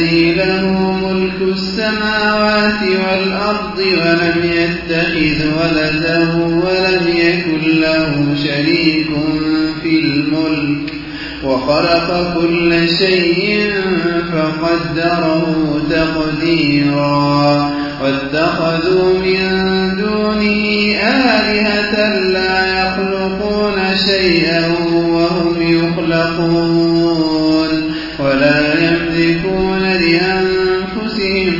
الذي له ملك السماوات والأرض ولم يتخذ ولدا ولم يكن له شريك في الملك وخلق كل شيء فقدره تقديرا واتخذوا من دونه آلهة لا يخلقون شيئا وهم يخلقون ولا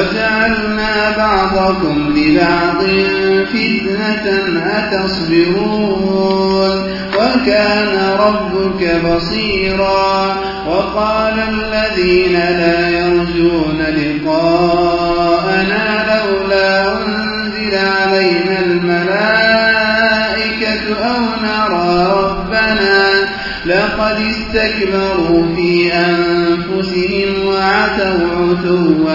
وجعلنا بعضكم لبعض فتنة أتصبرون وكان ربك بصيرا. وقال الذين لا يرجون لقاءنا لولا أنزل علينا الملائكة أو نرى ربنا. لقد استكبروا في أنفسهم وعتوا عتوا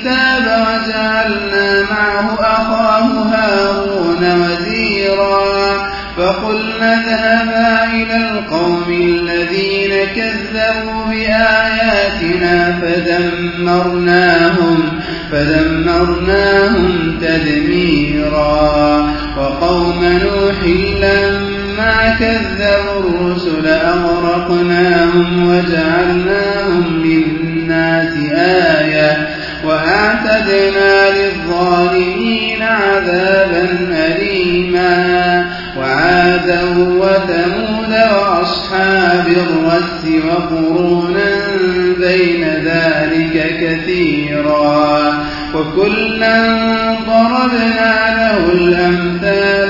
الكتاب وجعلنا معه أخاه هارون وزيرا فقلنا اذهبا إلى القوم الذين كذبوا بآياتنا فدمرناهم فدمرناهم تدميرا وقوم نوح لما كذبوا الرسل أغرقناهم وجعلناهم للناس آية وأعتدنا للظالمين عذابا أليما وعادا وثمود وأصحاب الرس وقرونا بين ذلك كثيرا وكلا ضربنا له الأمثال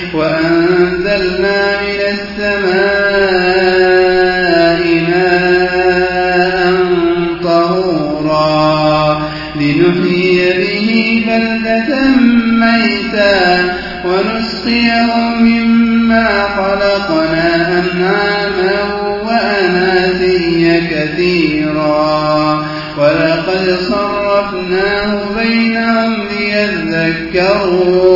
وأنزلنا من السماء ماء طهورا لنحيي به بلدة ميتا ونسقيه مما خلقنا أنعاما وأناسيا كثيرا. ولقد صرفناه بينهم ليذكروا.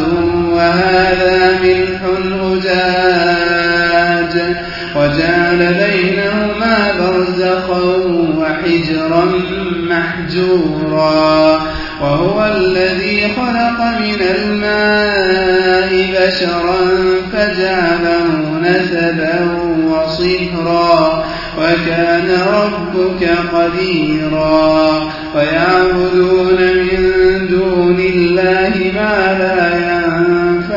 وهذا ملح أجاج وجعل بينهما برزخا وحجرا محجورا وهو الذي خلق من الماء بشرا فجعله نسبا وصهرا وكان ربك قديرا ويعبدون من دون الله ما لا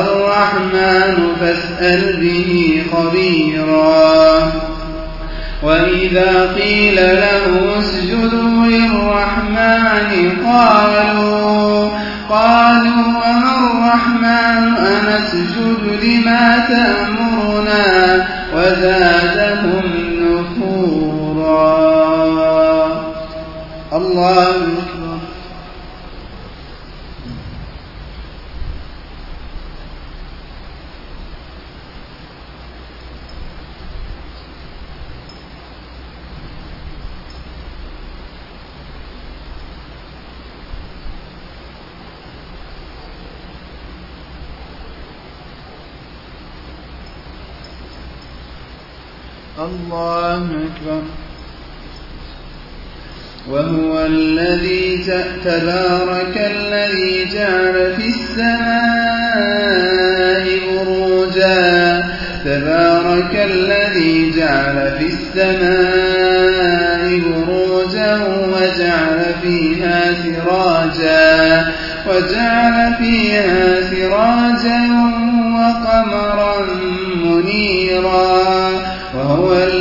الرحمن فاسأل به خبيرا. وإذا قيل له اسجدوا للرحمن قالوا قالوا وما الرحمن أنسجد لما تأمرنا وزادهم نفورا. الله أكبر الله أكبر. وهو الذي تبارك الذي جعل في السماء بروجا. تبارك الذي جعل في السماء بروجا وجعل فيها سراجا. وجعل فيها سراجا وقمرا منيرا. وهو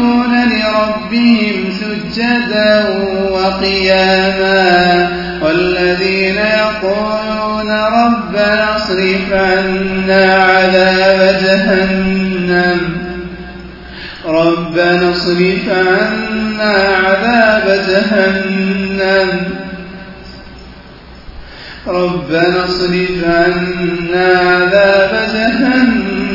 يبيتون لربهم سجدا وقياما والذين يقولون ربنا اصرف عنا عذاب جهنم ربنا اصرف عنا عذاب جهنم ربنا اصرف عنا عذاب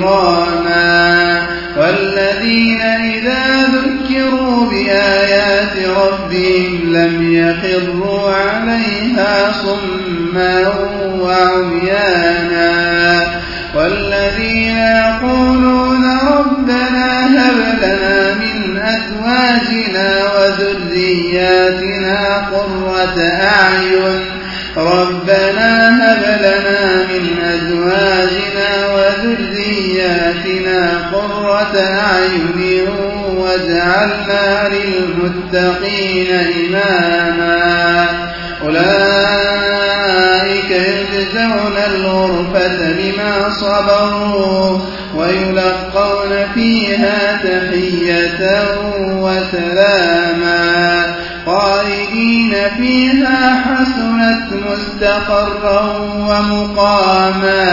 كراما والذين إذا ذكروا بآيات ربهم لم يخروا عليها صما وعميانا. والذين يقولون ربنا هب لنا من أزواجنا وذرياتنا قرة أعين. ربنا هب لنا من وذرياتنا قرة أعين واجعلنا للمتقين إماما أولئك يجزون الغرفة بما صبروا ويلقون فيها تحية وسلاما خالدين فيها حسنت مستقرا ومقاما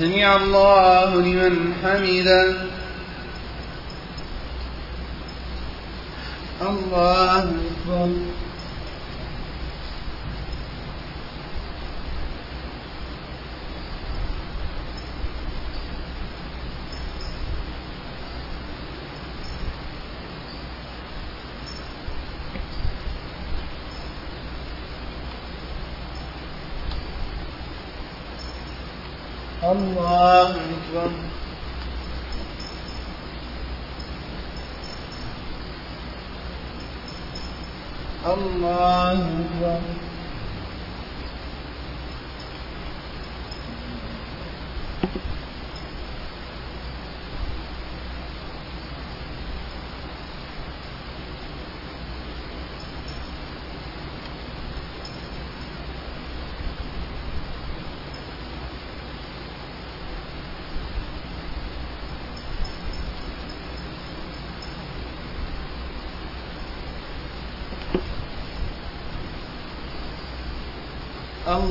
سمع الله لمن حمده. الله أكبر. الله أكبر. الله أكبر.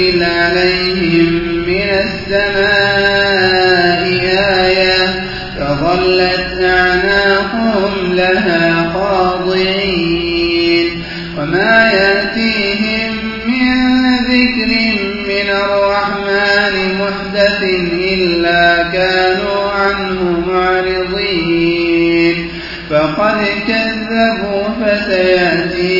ننزل عليهم من السماء آية فظلت أعناقهم لها خاضعين وما يأتيهم من ذكر من الرحمن محدث إلا كانوا عنه معرضين فقد كذبوا فسيأتيهم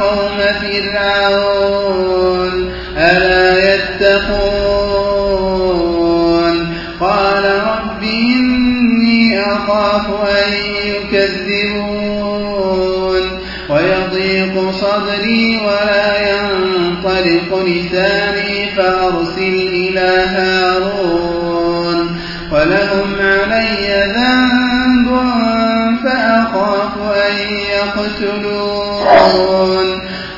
قوم فرعون ألا يتقون؟ قال رب إني أخاف أن يكذبون ويضيق صدري ولا ينطلق لساني. أن يقتلون.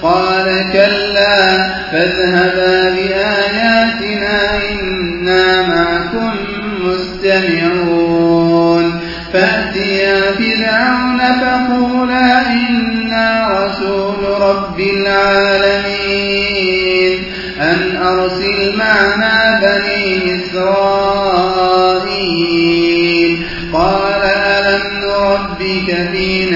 قال كلا فاذهبا بآياتنا إنا معكم مستمعون. فأتيا فرعون فقولا إنا رسول رب العالمين. أن أرسل معنا بني إسرائيل. قال ألم نربك فينا؟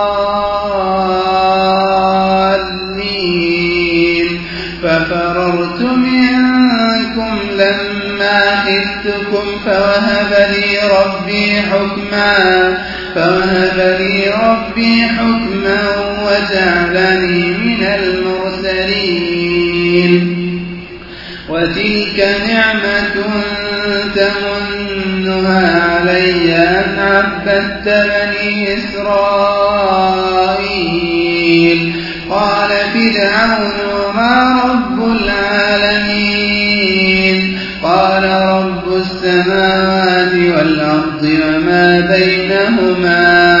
ربي حكما وجعلني من المرسلين وتلك نعمة تمنها علي أن عبدت بني إسرائيل قال فرعون ما رب العالمين قال رب السماوات والأرض وما بينهما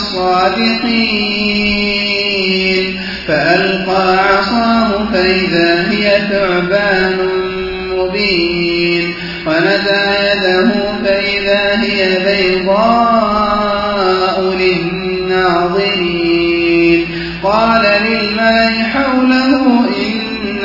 الصادقين. فألقى عصاه فإذا هي ثعبان مبين. ونزع يده فإذا هي بيضاء للناظرين. قال للملأ حوله إن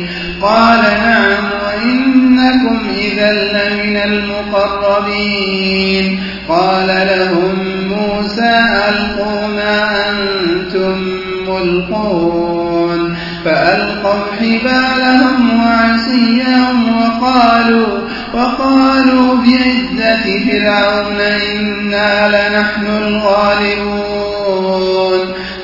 قال نعم وإنكم إذا لمن المقربين. قال لهم موسى ألقوا ما أنتم ملقون. فألقوا حبالهم وعصيهم وقالوا وقالوا بعزة فرعون إنا لنحن الغالبون.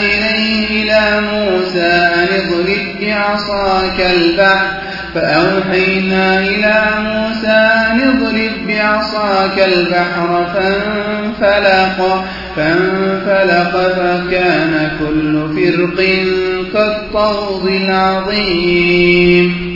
إليه إلى موسى أن اضرب بعصاك البحر فأوحينا إلى موسى أن اضرب بعصاك البحر فانفلق فانفلق فكان كل فرق كالطود العظيم.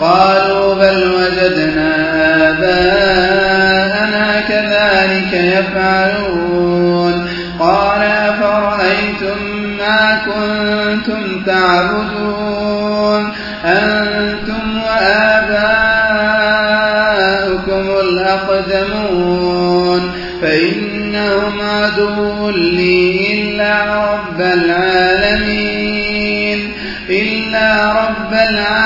قالوا بل وجدنا آباءنا كذلك يفعلون. قال أفرأيتم ما كنتم تعبدون؟ أنتم وآباؤكم الأقدمون. فإنهم عدو لي إلا رب العالمين. إلا رب العالمين.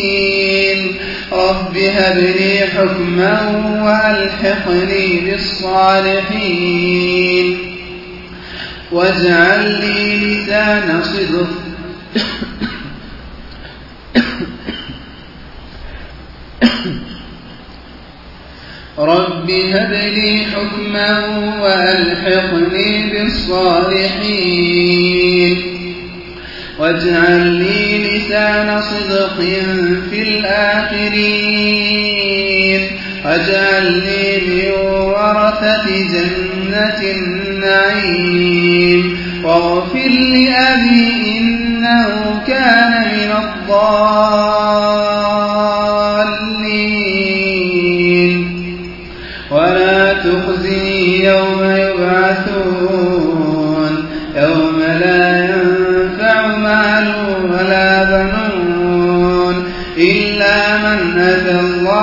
رب هب لي حكما وألحقني بالصالحين. واجعل لي لسان صدق. رب هب لي حكما وألحقني بالصالحين. واجعل لي لسان صدق في الآخرين. واجعلني من ورثة جنة النعيم. واغفر لأبي إنه كان من الضالين.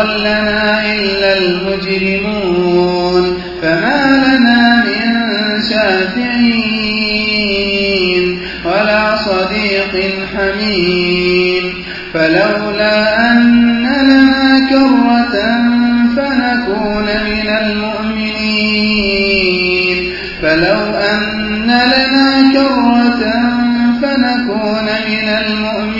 أضلنا إلا المجرمون فما لنا من شافعين ولا صديق حميم فلولا أن لنا كرة فنكون من المؤمنين فلو أن لنا كرة فنكون من المؤمنين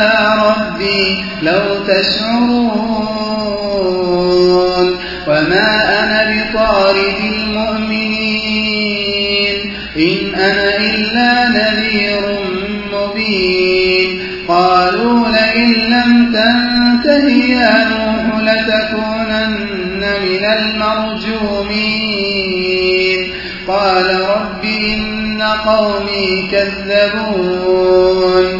على ربي لو تشعرون وما أنا بطارد المؤمنين. إن أنا إلا نذير مبين. قالوا لئن لم تنته يا نوح لتكونن من المرجومين. قال رب إن قومي كذبون.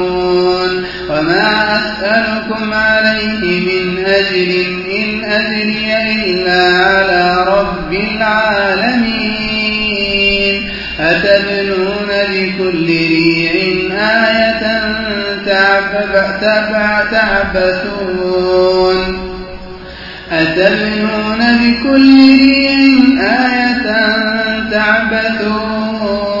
وما أسألكم عليه من أجر إن أجري إلا على رب العالمين أتبنون بكل ريع آية تعبثون أتبنون بكل ريع آية تعبثون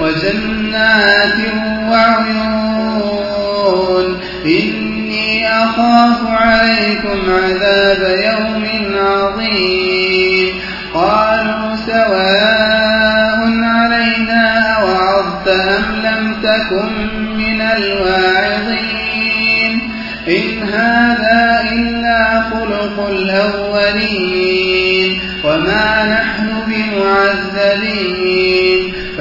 وجنات وعيون. إني أخاف عليكم عذاب يوم عظيم. قالوا سواء علينا أوعظت أم لم تكن من الواعظين. إن هذا إلا خلق الأولين. وما نحن بمعذبين.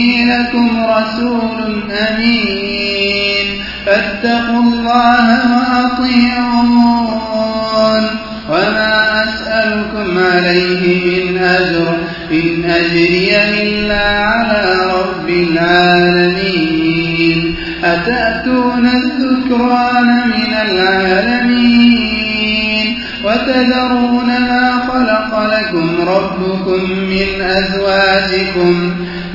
إني لكم رسول أمين فاتقوا الله وأطيعون وما أسألكم عليه من أجر إن أجري إلا على رب العالمين أتأتون الذكران من العالمين وتذرون ما خلق لكم ربكم من أزواجكم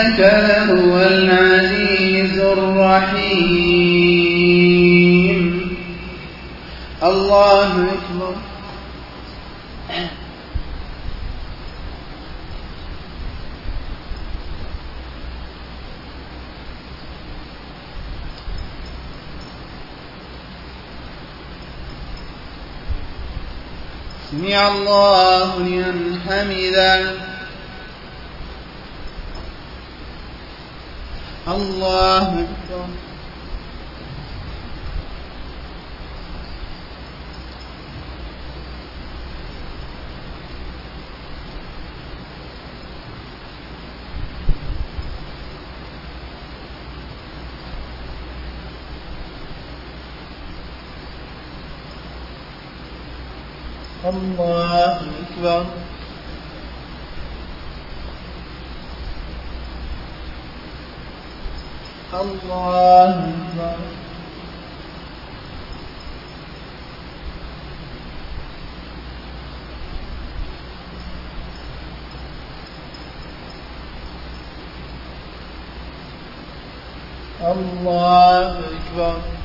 ربك لهو العزيز الرحيم. الله أكبر. سمع الله لمن حمده. الله أكبر. الله أكبر الله أكبر. الله أكبر.